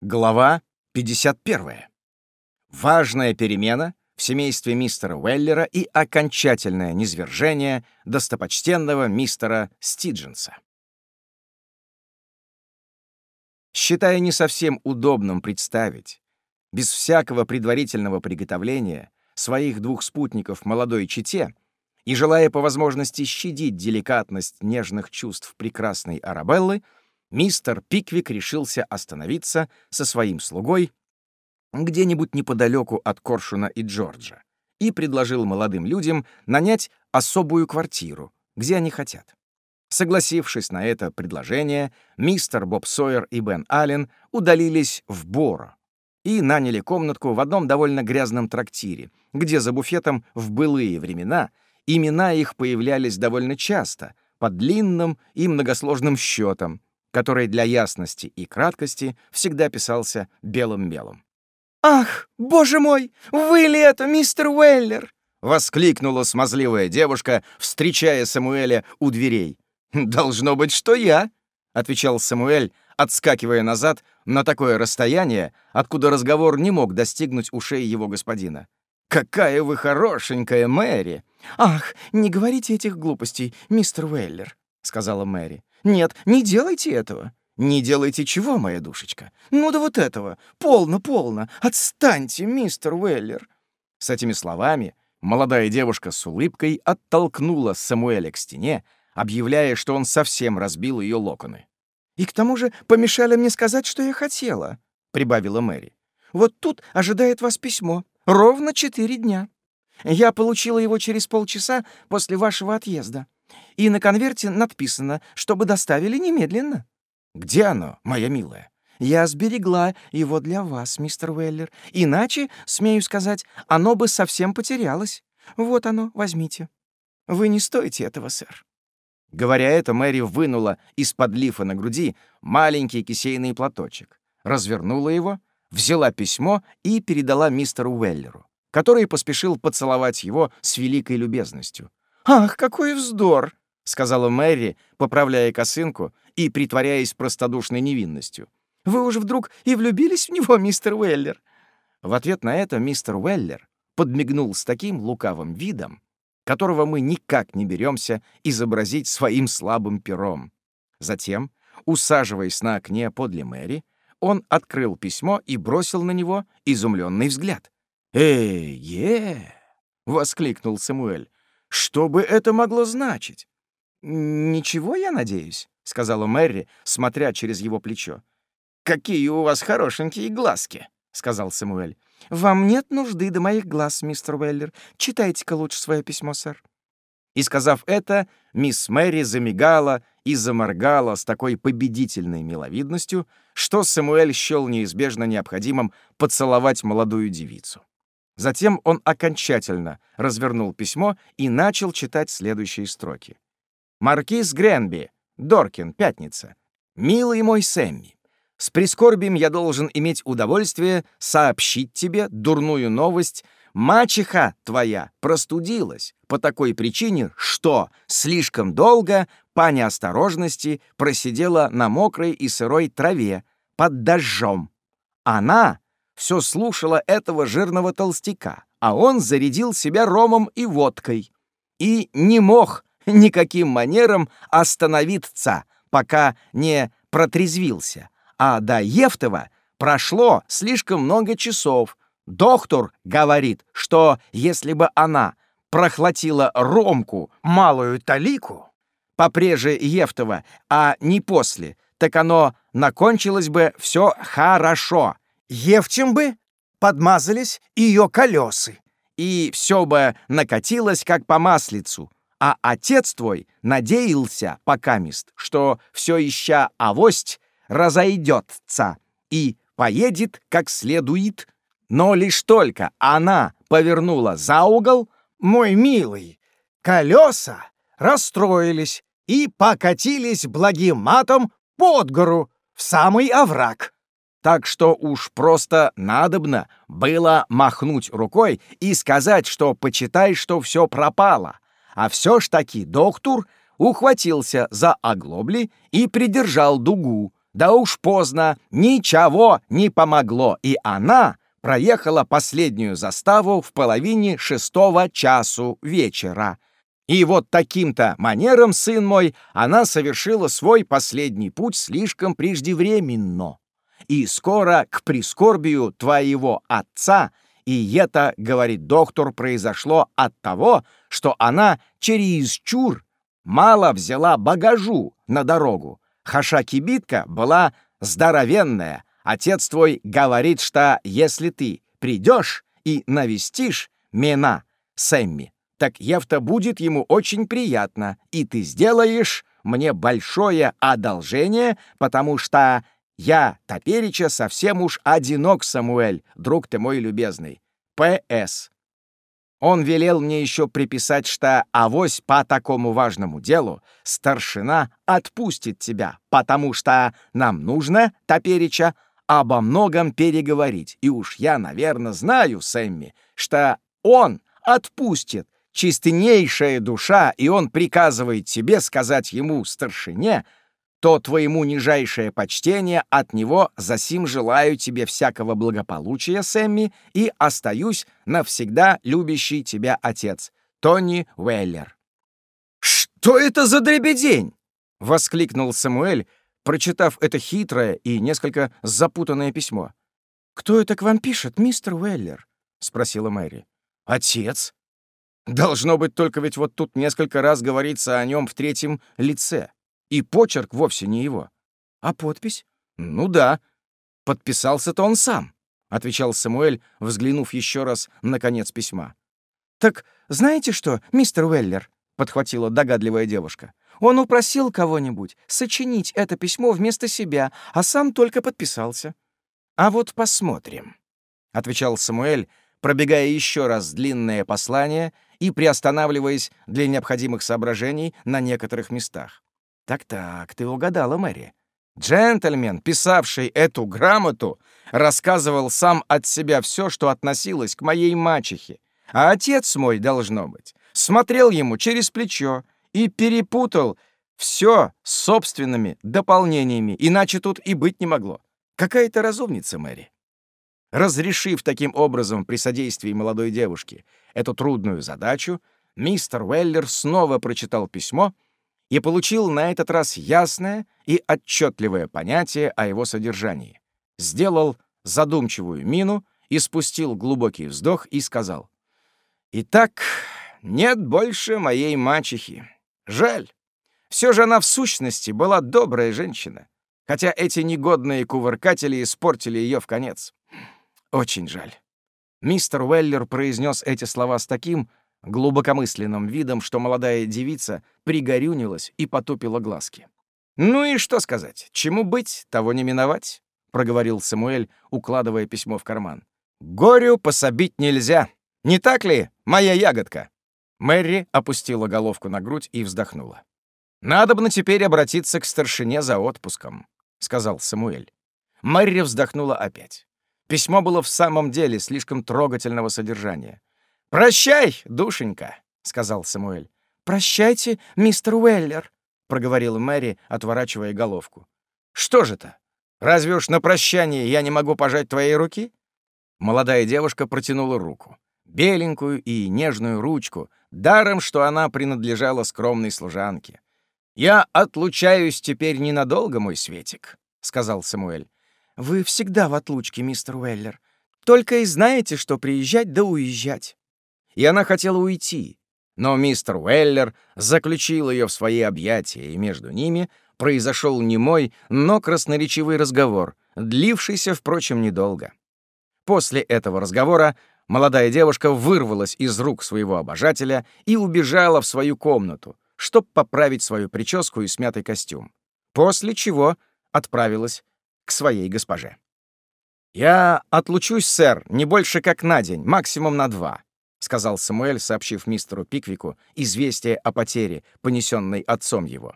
Глава 51. Важная перемена в семействе мистера Уэллера и окончательное низвержение достопочтенного мистера Стидженса. Считая не совсем удобным представить, без всякого предварительного приготовления, своих двух спутников молодой чете и желая по возможности щадить деликатность нежных чувств прекрасной Арабеллы, мистер Пиквик решился остановиться со своим слугой где-нибудь неподалеку от Коршуна и Джорджа и предложил молодым людям нанять особую квартиру, где они хотят. Согласившись на это предложение, мистер Боб Сойер и Бен Аллен удалились в Боро и наняли комнатку в одном довольно грязном трактире, где за буфетом в былые времена имена их появлялись довольно часто, под длинным и многосложным счетом, который для ясности и краткости всегда писался белым мелом. «Ах, боже мой, вы ли это, мистер Уэллер?» — воскликнула смазливая девушка, встречая Самуэля у дверей. «Должно быть, что я», — отвечал Самуэль, отскакивая назад на такое расстояние, откуда разговор не мог достигнуть ушей его господина. «Какая вы хорошенькая, Мэри!» «Ах, не говорите этих глупостей, мистер Уэллер», — сказала Мэри. Нет, не делайте этого. Не делайте чего, моя душечка? Ну да вот этого. Полно, полно. Отстаньте, мистер Уэллер. С этими словами молодая девушка с улыбкой оттолкнула Самуэля к стене, объявляя, что он совсем разбил ее локоны. «И к тому же помешали мне сказать, что я хотела», — прибавила Мэри. «Вот тут ожидает вас письмо. Ровно четыре дня. Я получила его через полчаса после вашего отъезда и на конверте надписано, чтобы доставили немедленно». «Где оно, моя милая?» «Я сберегла его для вас, мистер Уэллер. Иначе, смею сказать, оно бы совсем потерялось. Вот оно, возьмите. Вы не стоите этого, сэр». Говоря это, Мэри вынула из-под лифа на груди маленький кисейный платочек, развернула его, взяла письмо и передала мистеру Уэллеру, который поспешил поцеловать его с великой любезностью. «Ах, какой вздор!» — сказала Мэри, поправляя косынку и притворяясь простодушной невинностью. «Вы уже вдруг и влюбились в него, мистер Уэллер?» В ответ на это мистер Уэллер подмигнул с таким лукавым видом, которого мы никак не беремся изобразить своим слабым пером. Затем, усаживаясь на окне подле Мэри, он открыл письмо и бросил на него изумленный взгляд. «Эй-е!» — воскликнул Самуэль. «Что бы это могло значить?» «Ничего, я надеюсь», — сказала Мэри, смотря через его плечо. «Какие у вас хорошенькие глазки», — сказал Самуэль. «Вам нет нужды до моих глаз, мистер Уэллер. Читайте-ка лучше свое письмо, сэр». И, сказав это, мисс Мэри замигала и заморгала с такой победительной миловидностью, что Самуэль счел неизбежно необходимым поцеловать молодую девицу. Затем он окончательно развернул письмо и начал читать следующие строки. Маркиз Гренби, Доркин, пятница. Милый мой Сэмми, с прискорбием я должен иметь удовольствие сообщить тебе дурную новость. Мачеха твоя простудилась по такой причине, что слишком долго по неосторожности просидела на мокрой и сырой траве под дождем. Она все слушала этого жирного толстяка, а он зарядил себя ромом и водкой. И не мог никаким манером остановиться, пока не протрезвился. А до Евтова прошло слишком много часов. Доктор говорит, что если бы она прохватила ромку малую талику, попреже Евтова, а не после, так оно накончилось бы все хорошо. Евтем бы подмазались ее колесы, и все бы накатилось, как по маслицу. А отец твой надеялся, покамест, что все ища авость разойдется и поедет как следует, но лишь только она повернула за угол, мой милый, колеса расстроились и покатились благим матом под гору в самый овраг. Так что уж просто надобно было махнуть рукой и сказать, что почитай, что все пропало — а все ж таки доктор ухватился за оглобли и придержал дугу, Да уж поздно, ничего не помогло, и она проехала последнюю заставу в половине шестого часу вечера. И вот таким-то манером, сын мой, она совершила свой последний путь слишком преждевременно. И скоро к прискорбию твоего отца, и это, говорит доктор, произошло от того, что она чересчур мало взяла багажу на дорогу. Хаша-кибитка была здоровенная. Отец твой говорит, что если ты придешь и навестишь Мена, Сэмми, так Евта будет ему очень приятно, и ты сделаешь мне большое одолжение, потому что я, топереча, совсем уж одинок, Самуэль, друг ты мой любезный. П.С. Он велел мне еще приписать, что авось по такому важному делу старшина отпустит тебя, потому что нам нужно, топереча, обо многом переговорить. И уж я, наверное, знаю, Сэмми, что он отпустит чистеннейшая душа, и он приказывает тебе сказать ему, старшине, то твоему нижайшее почтение от него засим желаю тебе всякого благополучия, Сэмми, и остаюсь навсегда любящий тебя отец, Тони Уэллер». «Что это за дребедень?» — воскликнул Самуэль, прочитав это хитрое и несколько запутанное письмо. «Кто это к вам пишет, мистер Уэллер?» — спросила Мэри. «Отец. Должно быть, только ведь вот тут несколько раз говорится о нем в третьем лице. И почерк вовсе не его. А подпись? Ну да. Подписался-то он сам, — отвечал Самуэль, взглянув еще раз на конец письма. «Так знаете что, мистер Уэллер?» — подхватила догадливая девушка. «Он упросил кого-нибудь сочинить это письмо вместо себя, а сам только подписался». «А вот посмотрим», — отвечал Самуэль, пробегая еще раз длинное послание и приостанавливаясь для необходимых соображений на некоторых местах. Так-так, ты угадала, Мэри. Джентльмен, писавший эту грамоту, рассказывал сам от себя все, что относилось к моей мачехе. А отец мой, должно быть, смотрел ему через плечо и перепутал все с собственными дополнениями, иначе тут и быть не могло. Какая-то разумница, Мэри. Разрешив таким образом при содействии молодой девушки эту трудную задачу, мистер Уэллер снова прочитал письмо — и получил на этот раз ясное и отчетливое понятие о его содержании. Сделал задумчивую мину и спустил глубокий вздох и сказал. «Итак, нет больше моей мачехи. Жаль. Все же она в сущности была добрая женщина, хотя эти негодные кувыркатели испортили ее в конец. Очень жаль». Мистер Уэллер произнес эти слова с таким глубокомысленным видом, что молодая девица пригорюнилась и потупила глазки. «Ну и что сказать? Чему быть, того не миновать», — проговорил Самуэль, укладывая письмо в карман. «Горю пособить нельзя. Не так ли, моя ягодка?» Мэри опустила головку на грудь и вздохнула. «Надо бы на теперь обратиться к старшине за отпуском», — сказал Самуэль. Мэри вздохнула опять. Письмо было в самом деле слишком трогательного содержания. «Прощай, душенька», — сказал Самуэль. «Прощайте, мистер Уэллер», — проговорила Мэри, отворачивая головку. «Что же это? Разве уж на прощание я не могу пожать твоей руки?» Молодая девушка протянула руку. Беленькую и нежную ручку, даром, что она принадлежала скромной служанке. «Я отлучаюсь теперь ненадолго, мой Светик», — сказал Самуэль. «Вы всегда в отлучке, мистер Уэллер. Только и знаете, что приезжать да уезжать и она хотела уйти. Но мистер Уэллер заключил ее в свои объятия, и между ними произошел немой, но красноречивый разговор, длившийся, впрочем, недолго. После этого разговора молодая девушка вырвалась из рук своего обожателя и убежала в свою комнату, чтобы поправить свою прическу и смятый костюм, после чего отправилась к своей госпоже. «Я отлучусь, сэр, не больше как на день, максимум на два», — сказал Самуэль, сообщив мистеру Пиквику известие о потере, понесенной отцом его.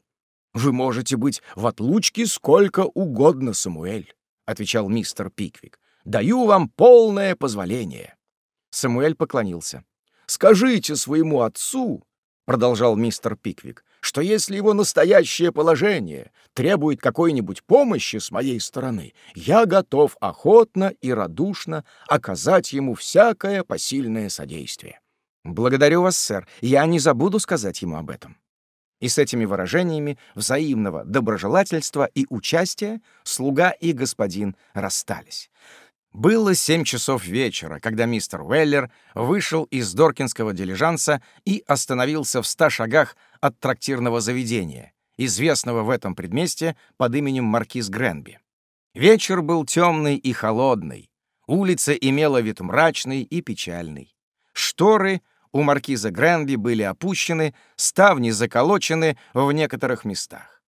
«Вы можете быть в отлучке сколько угодно, Самуэль», — отвечал мистер Пиквик. «Даю вам полное позволение». Самуэль поклонился. «Скажите своему отцу», — продолжал мистер Пиквик, «что если его настоящее положение требует какой-нибудь помощи с моей стороны, я готов охотно и радушно оказать ему всякое посильное содействие». «Благодарю вас, сэр. Я не забуду сказать ему об этом». И с этими выражениями взаимного доброжелательства и участия слуга и господин расстались. Было семь часов вечера, когда мистер Уэллер вышел из Доркинского дилижанса и остановился в ста шагах от трактирного заведения, известного в этом предместе под именем Маркиз Гренби. Вечер был темный и холодный, улица имела вид мрачный и печальный. Шторы у маркиза Гренби были опущены, ставни заколочены в некоторых местах.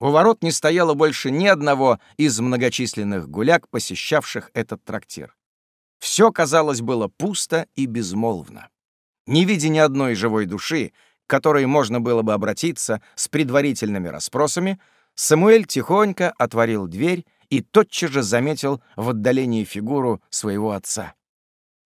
У ворот не стояло больше ни одного из многочисленных гуляк, посещавших этот трактир. Все, казалось, было пусто и безмолвно. Не видя ни одной живой души, к которой можно было бы обратиться с предварительными расспросами, Самуэль тихонько отворил дверь и тотчас же заметил в отдалении фигуру своего отца.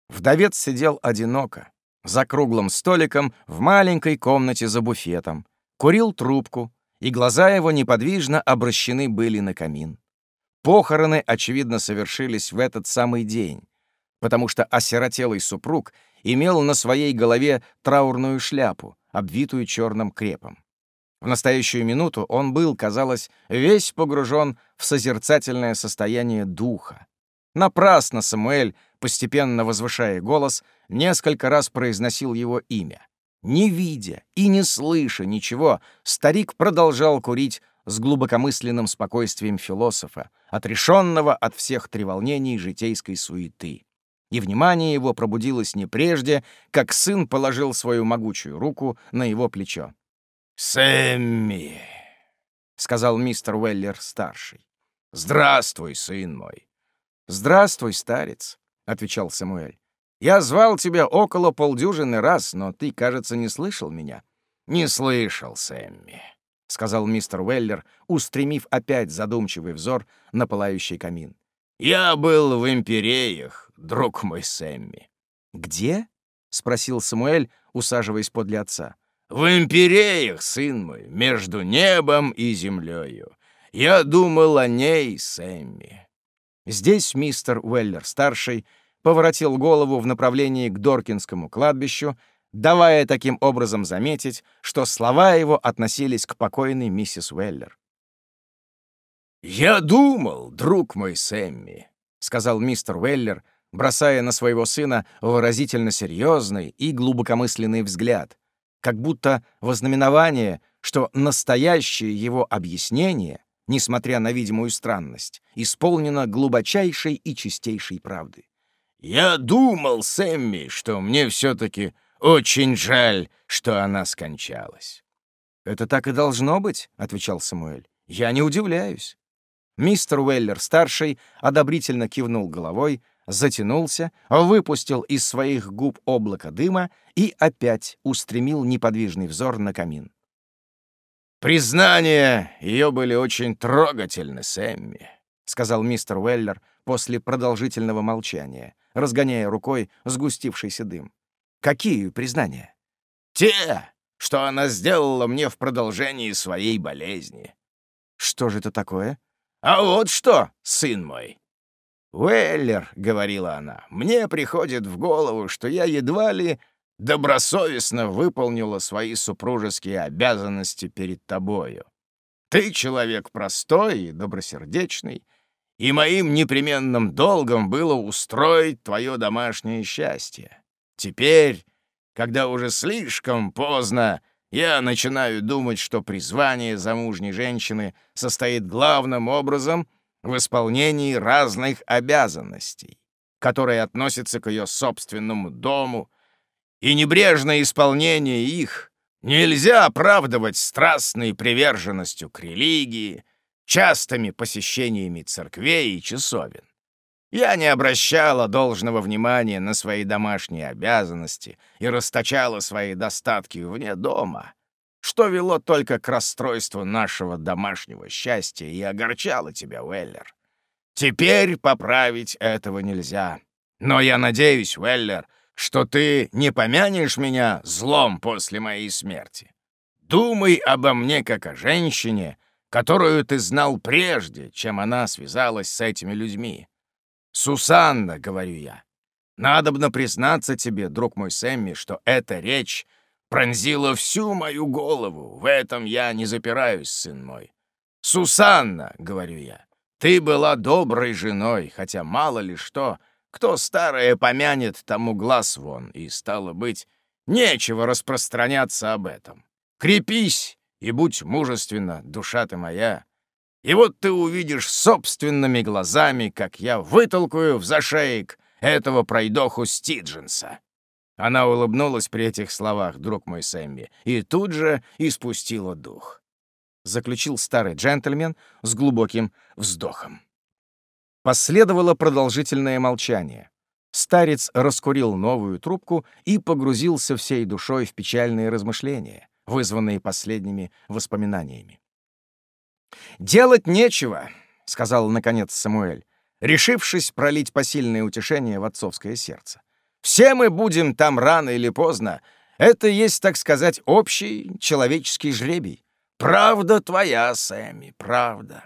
Вдовец сидел одиноко, за круглым столиком в маленькой комнате за буфетом, курил трубку, и глаза его неподвижно обращены были на камин. Похороны, очевидно, совершились в этот самый день, потому что осиротелый супруг имел на своей голове траурную шляпу, обвитую черным крепом. В настоящую минуту он был, казалось, весь погружен в созерцательное состояние духа. Напрасно Самуэль, постепенно возвышая голос, несколько раз произносил его имя. Не видя и не слыша ничего, старик продолжал курить с глубокомысленным спокойствием философа, отрешенного от всех треволнений житейской суеты. И внимание его пробудилось не прежде, как сын положил свою могучую руку на его плечо. «Сэмми!» — сказал мистер Уэллер-старший. «Здравствуй, сын мой!» «Здравствуй, старец!» — отвечал Самуэль. Я звал тебя около полдюжины раз, но ты, кажется, не слышал меня». «Не слышал, Сэмми», — сказал мистер Уэллер, устремив опять задумчивый взор на пылающий камин. «Я был в империях, друг мой Сэмми». «Где?» — спросил Самуэль, усаживаясь подле отца. «В империях, сын мой, между небом и землею. Я думал о ней, Сэмми». Здесь мистер Уэллер-старший — поворотил голову в направлении к Доркинскому кладбищу, давая таким образом заметить, что слова его относились к покойной миссис Уэллер. «Я думал, друг мой Сэмми», — сказал мистер Уэллер, бросая на своего сына выразительно серьезный и глубокомысленный взгляд, как будто вознаменование, что настоящее его объяснение, несмотря на видимую странность, исполнено глубочайшей и чистейшей правды. «Я думал, Сэмми, что мне все-таки очень жаль, что она скончалась». «Это так и должно быть», — отвечал Самуэль. «Я не удивляюсь». Мистер Уэллер-старший одобрительно кивнул головой, затянулся, выпустил из своих губ облако дыма и опять устремил неподвижный взор на камин. «Признания ее были очень трогательны, Сэмми», — сказал мистер Уэллер после продолжительного молчания разгоняя рукой сгустившийся дым. «Какие признания?» «Те, что она сделала мне в продолжении своей болезни». «Что же это такое?» «А вот что, сын мой!» «Уэллер», — говорила она, — «мне приходит в голову, что я едва ли добросовестно выполнила свои супружеские обязанности перед тобою. Ты человек простой и добросердечный, и моим непременным долгом было устроить твое домашнее счастье. Теперь, когда уже слишком поздно, я начинаю думать, что призвание замужней женщины состоит главным образом в исполнении разных обязанностей, которые относятся к ее собственному дому, и небрежное исполнение их нельзя оправдывать страстной приверженностью к религии, частыми посещениями церквей и часовен. Я не обращала должного внимания на свои домашние обязанности и расточала свои достатки вне дома, что вело только к расстройству нашего домашнего счастья и огорчало тебя, Уэллер. Теперь поправить этого нельзя. Но я надеюсь, Уэллер, что ты не помянешь меня злом после моей смерти. Думай обо мне как о женщине, которую ты знал прежде, чем она связалась с этими людьми. Сусанна, — говорю я, — надобно признаться тебе, друг мой Сэмми, что эта речь пронзила всю мою голову. В этом я не запираюсь, сын мой. Сусанна, — говорю я, — ты была доброй женой, хотя мало ли что, кто старое помянет, тому глаз вон, и, стало быть, нечего распространяться об этом. Крепись и будь мужественна, душа ты моя. И вот ты увидишь собственными глазами, как я вытолкаю в зашеек этого пройдоху Стидженса». Она улыбнулась при этих словах, друг мой Сэмми, и тут же испустила дух. Заключил старый джентльмен с глубоким вздохом. Последовало продолжительное молчание. Старец раскурил новую трубку и погрузился всей душой в печальные размышления вызванные последними воспоминаниями. «Делать нечего», — сказал, наконец, Самуэль, решившись пролить посильное утешение в отцовское сердце. «Все мы будем там рано или поздно. Это есть, так сказать, общий человеческий жребий. Правда твоя, Сэмми, правда.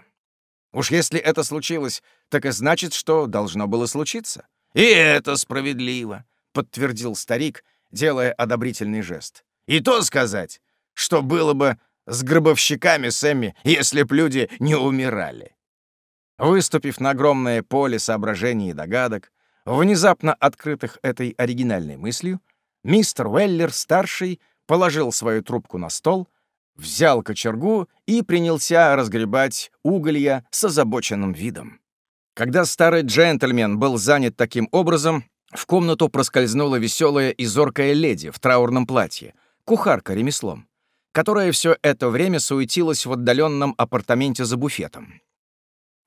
Уж если это случилось, так и значит, что должно было случиться. И это справедливо», — подтвердил старик, делая одобрительный жест. «И то сказать, что было бы с гробовщиками Сэмми, если б люди не умирали. Выступив на огромное поле соображений и догадок, внезапно открытых этой оригинальной мыслью, мистер Уэллер-старший положил свою трубку на стол, взял кочергу и принялся разгребать уголья с озабоченным видом. Когда старый джентльмен был занят таким образом, в комнату проскользнула веселая и зоркая леди в траурном платье, кухарка ремеслом которая все это время суетилась в отдаленном апартаменте за буфетом.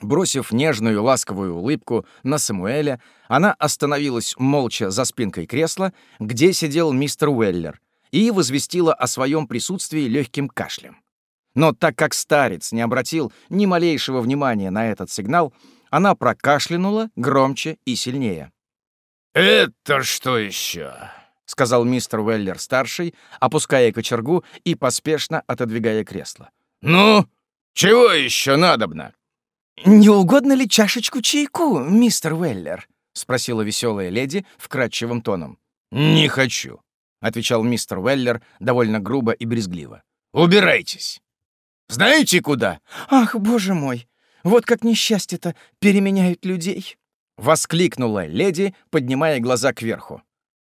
Бросив нежную ласковую улыбку на Самуэля, она остановилась молча за спинкой кресла, где сидел мистер Уэллер, и возвестила о своем присутствии легким кашлем. Но так как старец не обратил ни малейшего внимания на этот сигнал, она прокашлянула громче и сильнее. «Это что еще?» — сказал мистер Уэллер-старший, опуская кочергу и поспешно отодвигая кресло. «Ну, чего еще надобно?» «Не угодно ли чашечку чайку, мистер Уэллер?» — спросила веселая леди вкрадчивым тоном. «Не хочу», — отвечал мистер Уэллер довольно грубо и брезгливо. «Убирайтесь! Знаете куда?» «Ах, боже мой! Вот как несчастье-то переменяют людей!» — воскликнула леди, поднимая глаза кверху.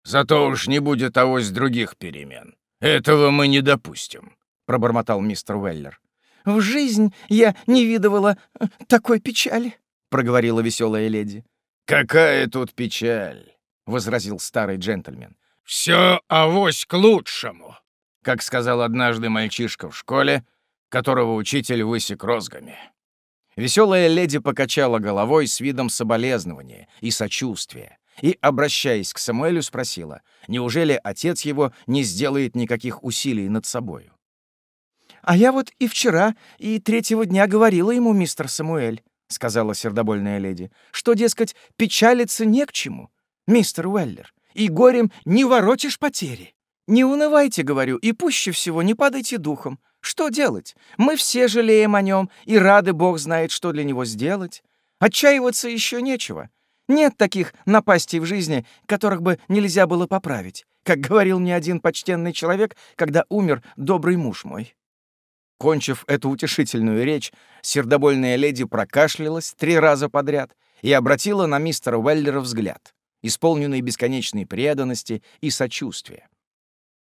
Зато уж не будет авось других перемен. Этого мы не допустим», — пробормотал мистер Уэллер. «В жизнь я не видывала э, такой печали», — проговорила веселая леди. «Какая тут печаль?» — возразил старый джентльмен. «Все авось к лучшему», — как сказал однажды мальчишка в школе, которого учитель высек розгами. Веселая леди покачала головой с видом соболезнования и сочувствия, и, обращаясь к Самуэлю, спросила, неужели отец его не сделает никаких усилий над собою. «А я вот и вчера, и третьего дня говорила ему, мистер Самуэль», — сказала сердобольная леди, «что, дескать, печалиться не к чему, мистер Уэллер, и горем не воротишь потери. Не унывайте, говорю, и пуще всего не падайте духом. Что делать? Мы все жалеем о нем и рады, Бог знает, что для него сделать. Отчаиваться еще нечего. Нет таких напастей в жизни, которых бы нельзя было поправить, как говорил мне один почтенный человек, когда умер добрый муж мой». Кончив эту утешительную речь, сердобольная леди прокашлялась три раза подряд и обратила на мистера Уэллера взгляд, исполненный бесконечной преданности и сочувствия.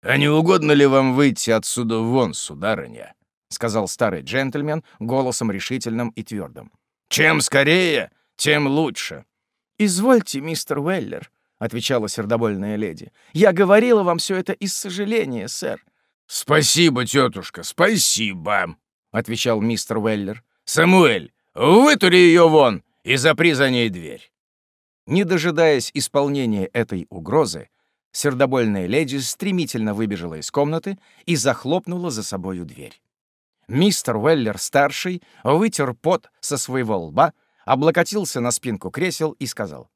«А не угодно ли вам выйти отсюда вон, сударыня?» — сказал старый джентльмен голосом решительным и твердым. «Чем скорее, тем лучше. «Извольте, мистер Уэллер», — отвечала сердобольная леди. «Я говорила вам все это из сожаления, сэр». «Спасибо, тетушка, спасибо», — отвечал мистер Уэллер. «Самуэль, вытури ее вон и запри за ней дверь». Не дожидаясь исполнения этой угрозы, сердобольная леди стремительно выбежала из комнаты и захлопнула за собою дверь. Мистер Уэллер-старший вытер пот со своего лба, облокотился на спинку кресел и сказал.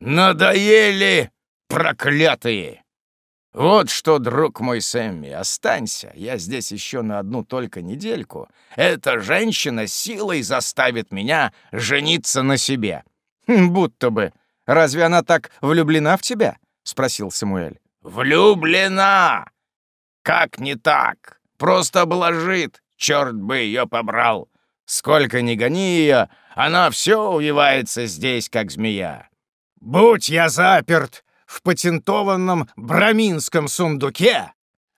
«Надоели Проклятые! Вот что, друг мой Сэмми, останься. Я здесь еще на одну только недельку. Эта женщина силой заставит меня жениться на себе. Хм, будто бы. Разве она так влюблена в тебя? Спросил Самуэль. Влюблена! Как не так? Просто обложит. Черт бы ее побрал. Сколько ни гони ее, она все увивается здесь, как змея. Будь я заперт в патентованном браминском сундуке,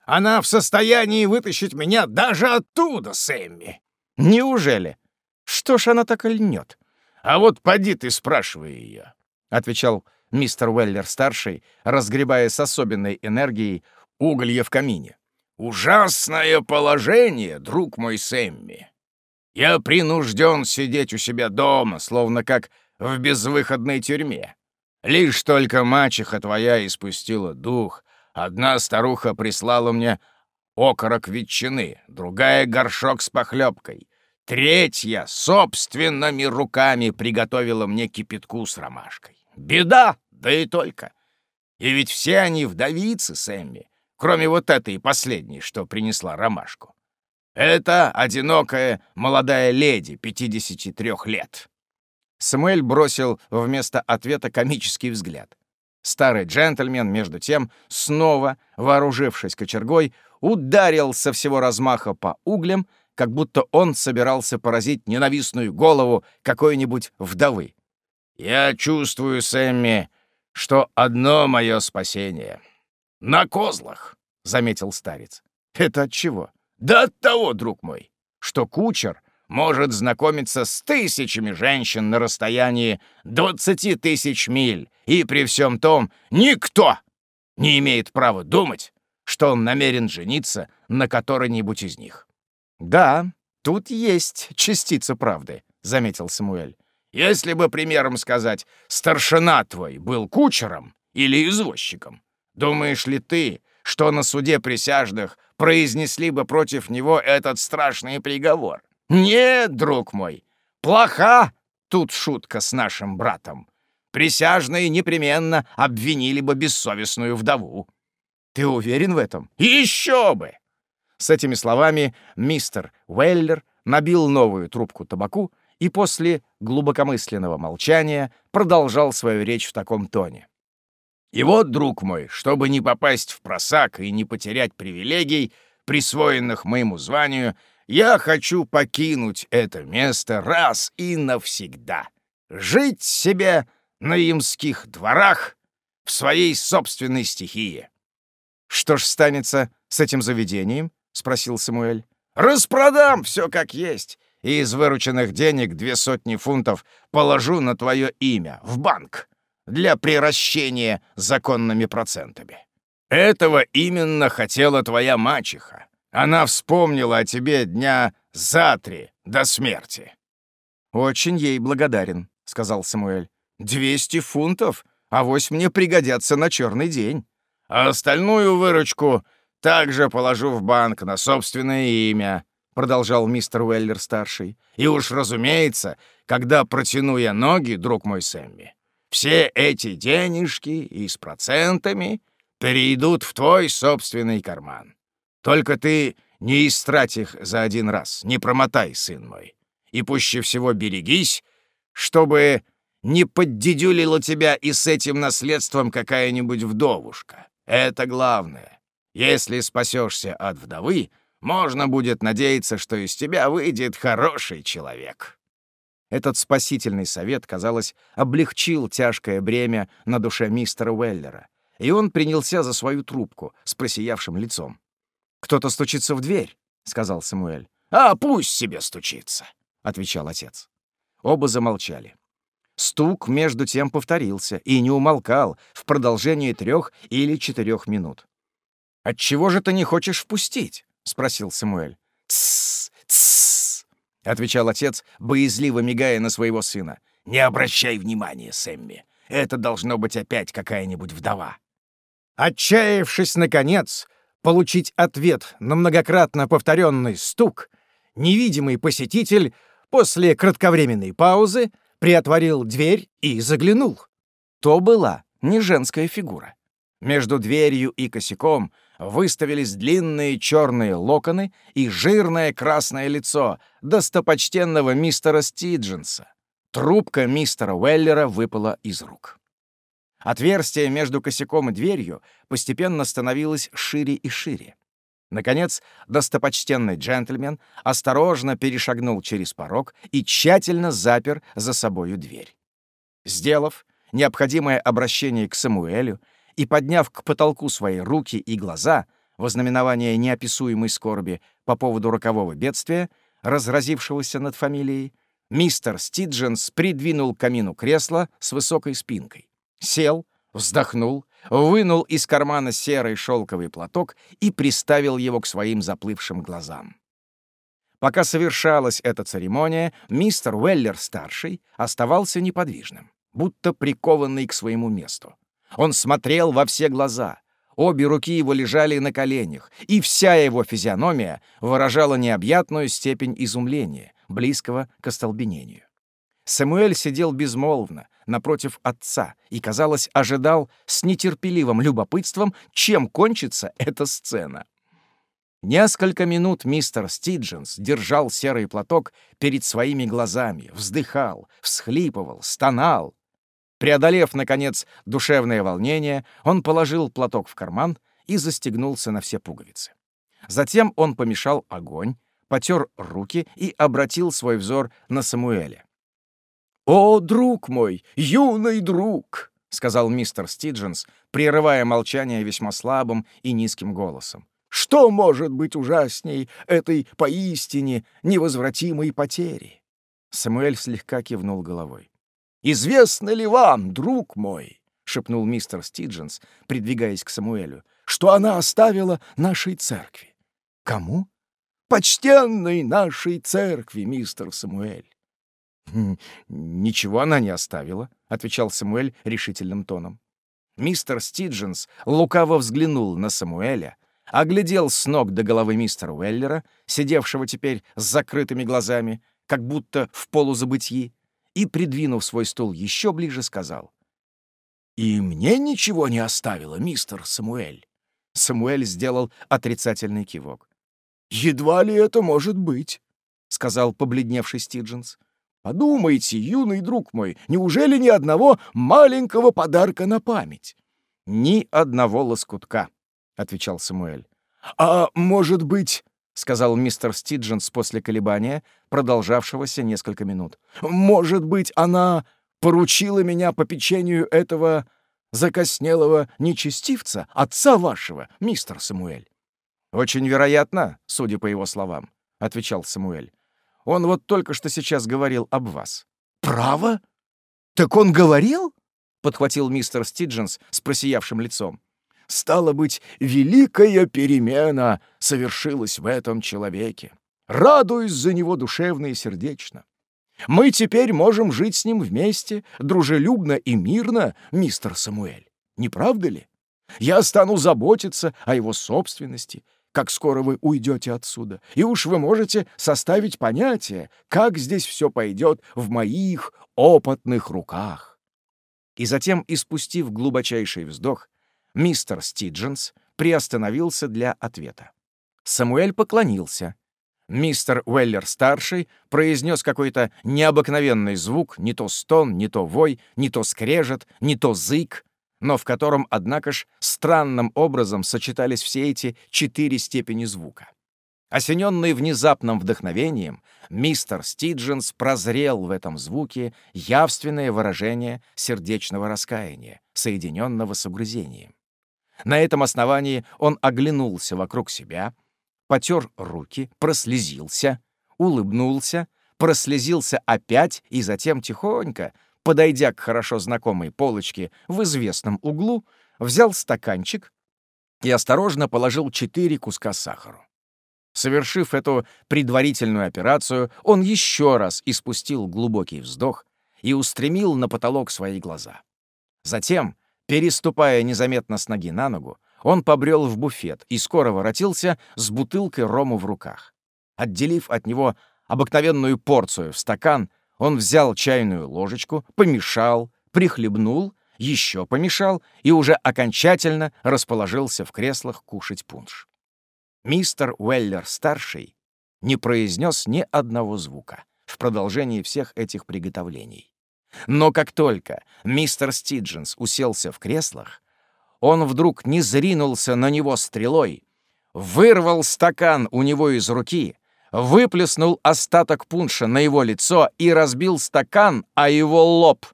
она в состоянии вытащить меня даже оттуда, Сэмми. Неужели? Что ж она так и льнет? А вот поди ты спрашивай ее, — отвечал мистер Уэллер-старший, разгребая с особенной энергией уголья в камине. «Ужасное положение, друг мой Сэмми. Я принужден сидеть у себя дома, словно как в безвыходной тюрьме. Лишь только мачеха твоя испустила дух, одна старуха прислала мне окорок ветчины, другая — горшок с похлебкой, третья собственными руками приготовила мне кипятку с ромашкой. Беда, да и только. И ведь все они вдовицы, Сэмми, кроме вот этой последней, что принесла ромашку. Это одинокая молодая леди 53 лет. Самуэль бросил вместо ответа комический взгляд. Старый джентльмен, между тем, снова, вооружившись кочергой, ударил со всего размаха по углям, как будто он собирался поразить ненавистную голову какой-нибудь вдовы. «Я чувствую, Сэмми, что одно мое спасение — на козлах», — заметил старец. «Это от чего?» Да от того, друг мой, что кучер может знакомиться с тысячами женщин на расстоянии двадцати тысяч миль, и при всем том никто не имеет права думать, что он намерен жениться на которой-нибудь из них. «Да, тут есть частица правды», — заметил Самуэль. «Если бы, примером сказать, старшина твой был кучером или извозчиком, думаешь ли ты, что на суде присяжных произнесли бы против него этот страшный приговор. Нет, друг мой, плоха тут шутка с нашим братом. Присяжные непременно обвинили бы бессовестную вдову. Ты уверен в этом? Еще бы! С этими словами мистер Уэллер набил новую трубку табаку и после глубокомысленного молчания продолжал свою речь в таком тоне. И вот, друг мой, чтобы не попасть в просак и не потерять привилегий, присвоенных моему званию, я хочу покинуть это место раз и навсегда. Жить себе на ямских дворах в своей собственной стихии. «Что ж станется с этим заведением?» — спросил Самуэль. «Распродам все как есть, и из вырученных денег две сотни фунтов положу на твое имя в банк для приращения законными процентами. Этого именно хотела твоя мачеха. Она вспомнила о тебе дня за три до смерти». «Очень ей благодарен», — сказал Самуэль. «Двести фунтов, а вось мне пригодятся на черный день. А остальную выручку также положу в банк на собственное имя», — продолжал мистер Уэллер-старший. «И уж, разумеется, когда протяну я ноги, друг мой Сэмми, все эти денежки и с процентами перейдут в твой собственный карман. Только ты не истрать их за один раз, не промотай, сын мой. И пуще всего берегись, чтобы не поддедюлила тебя и с этим наследством какая-нибудь вдовушка. Это главное. Если спасешься от вдовы, можно будет надеяться, что из тебя выйдет хороший человек. Этот спасительный совет, казалось, облегчил тяжкое бремя на душе мистера Уэллера, и он принялся за свою трубку с просиявшим лицом. «Кто-то стучится в дверь», — сказал Самуэль. «А пусть себе стучится», — отвечал отец. Оба замолчали. Стук между тем повторился и не умолкал в продолжении трех или четырех минут. «Отчего же ты не хочешь впустить?» — спросил Самуэль. «Тссс, тссс!» — отвечал отец, боязливо мигая на своего сына. «Не обращай внимания, Сэмми. Это должно быть опять какая-нибудь вдова». Отчаявшись, наконец, получить ответ на многократно повторенный стук, невидимый посетитель после кратковременной паузы приотворил дверь и заглянул. То была не женская фигура. Между дверью и косяком выставились длинные черные локоны и жирное красное лицо достопочтенного мистера Стидженса. Трубка мистера Уэллера выпала из рук. Отверстие между косяком и дверью постепенно становилось шире и шире. Наконец, достопочтенный джентльмен осторожно перешагнул через порог и тщательно запер за собою дверь. Сделав необходимое обращение к Самуэлю и подняв к потолку свои руки и глаза в знаменование неописуемой скорби по поводу рокового бедствия, разразившегося над фамилией, мистер Стидженс придвинул к камину кресло с высокой спинкой, сел, вздохнул, вынул из кармана серый шелковый платок и приставил его к своим заплывшим глазам. Пока совершалась эта церемония, мистер Уэллер-старший оставался неподвижным, будто прикованный к своему месту. Он смотрел во все глаза. Обе руки его лежали на коленях, и вся его физиономия выражала необъятную степень изумления, близкого к остолбенению. Самуэль сидел безмолвно, напротив отца, и, казалось, ожидал с нетерпеливым любопытством, чем кончится эта сцена. Несколько минут мистер Стидженс держал серый платок перед своими глазами, вздыхал, всхлипывал, стонал, Преодолев, наконец, душевное волнение, он положил платок в карман и застегнулся на все пуговицы. Затем он помешал огонь, потер руки и обратил свой взор на Самуэля. «О, друг мой, юный друг!» — сказал мистер Стидженс, прерывая молчание весьма слабым и низким голосом. «Что может быть ужасней этой поистине невозвратимой потери?» Самуэль слегка кивнул головой. «Известно ли вам, друг мой, — шепнул мистер Стидженс, придвигаясь к Самуэлю, — что она оставила нашей церкви?» «Кому?» «Почтенной нашей церкви, мистер Самуэль». «Хм, «Ничего она не оставила», — отвечал Самуэль решительным тоном. Мистер Стидженс лукаво взглянул на Самуэля, оглядел с ног до головы мистера Уэллера, сидевшего теперь с закрытыми глазами, как будто в полузабытии, и, придвинув свой стул еще ближе, сказал. «И мне ничего не оставило, мистер Самуэль». Самуэль сделал отрицательный кивок. «Едва ли это может быть», — сказал побледневший Стидженс. «Подумайте, юный друг мой, неужели ни одного маленького подарка на память?» «Ни одного лоскутка», — отвечал Самуэль. «А может быть, — сказал мистер Стидженс после колебания, продолжавшегося несколько минут. «Может быть, она поручила меня по печенью этого закоснелого нечестивца, отца вашего, мистер Самуэль?» «Очень вероятно, судя по его словам», — отвечал Самуэль. «Он вот только что сейчас говорил об вас». «Право? Так он говорил?» — подхватил мистер Стидженс с просиявшим лицом. Стало быть, великая перемена совершилась в этом человеке. Радуюсь за него душевно и сердечно. Мы теперь можем жить с ним вместе, дружелюбно и мирно, мистер Самуэль. Не правда ли? Я стану заботиться о его собственности, как скоро вы уйдете отсюда, и уж вы можете составить понятие, как здесь все пойдет в моих опытных руках. И затем, испустив глубочайший вздох, Мистер Стидженс приостановился для ответа. Самуэль поклонился. Мистер Уэллер-старший произнес какой-то необыкновенный звук, не то стон, не то вой, не то скрежет, не то зык, но в котором, однако ж, странным образом сочетались все эти четыре степени звука. Осененный внезапным вдохновением, мистер Стидженс прозрел в этом звуке явственное выражение сердечного раскаяния, соединенного с угрызением. На этом основании он оглянулся вокруг себя, потер руки, прослезился, улыбнулся, прослезился опять и затем тихонько, подойдя к хорошо знакомой полочке в известном углу, взял стаканчик и осторожно положил четыре куска сахару. Совершив эту предварительную операцию, он еще раз испустил глубокий вздох и устремил на потолок свои глаза. Затем, Переступая незаметно с ноги на ногу, он побрел в буфет и скоро воротился с бутылкой рому в руках. Отделив от него обыкновенную порцию в стакан, он взял чайную ложечку, помешал, прихлебнул еще помешал и уже окончательно расположился в креслах кушать пунш. Мистер Уэллер-старший не произнес ни одного звука в продолжении всех этих приготовлений. Но как только мистер Стидженс уселся в креслах, он вдруг не зринулся на него стрелой, вырвал стакан у него из руки, выплеснул остаток пунша на его лицо и разбил стакан о его лоб.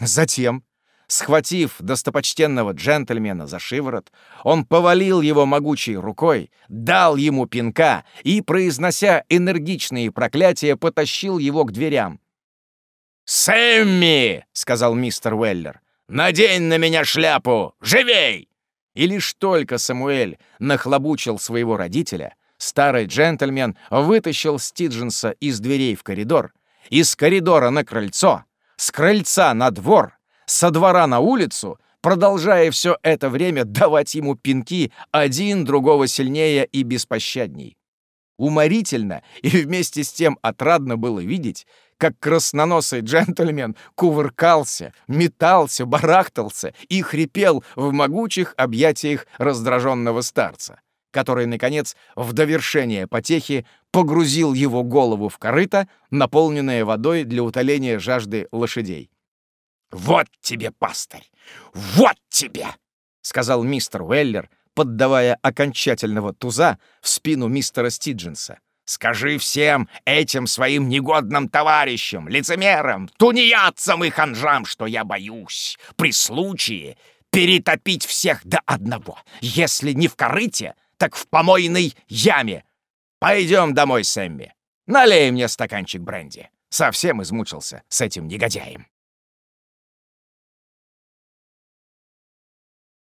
Затем, схватив достопочтенного джентльмена за шиворот, он повалил его могучей рукой, дал ему пинка и, произнося энергичные проклятия, потащил его к дверям. «Сэмми!» — сказал мистер Уэллер. «Надень на меня шляпу! Живей!» И лишь только Самуэль нахлобучил своего родителя, старый джентльмен вытащил Стидженса из дверей в коридор, из коридора на крыльцо, с крыльца на двор, со двора на улицу, продолжая все это время давать ему пинки один другого сильнее и беспощадней. Уморительно и вместе с тем отрадно было видеть, как красноносый джентльмен кувыркался, метался, барахтался и хрипел в могучих объятиях раздраженного старца, который, наконец, в довершение потехи погрузил его голову в корыто, наполненное водой для утоления жажды лошадей. «Вот тебе, пастырь! Вот тебе!» — сказал мистер Уэллер, поддавая окончательного туза в спину мистера Стидженса. «Скажи всем этим своим негодным товарищам, лицемерам, тунеядцам и ханжам, что я боюсь при случае перетопить всех до одного, если не в корыте, так в помойной яме. Пойдем домой, Сэмми. Налей мне стаканчик бренди. Совсем измучился с этим негодяем».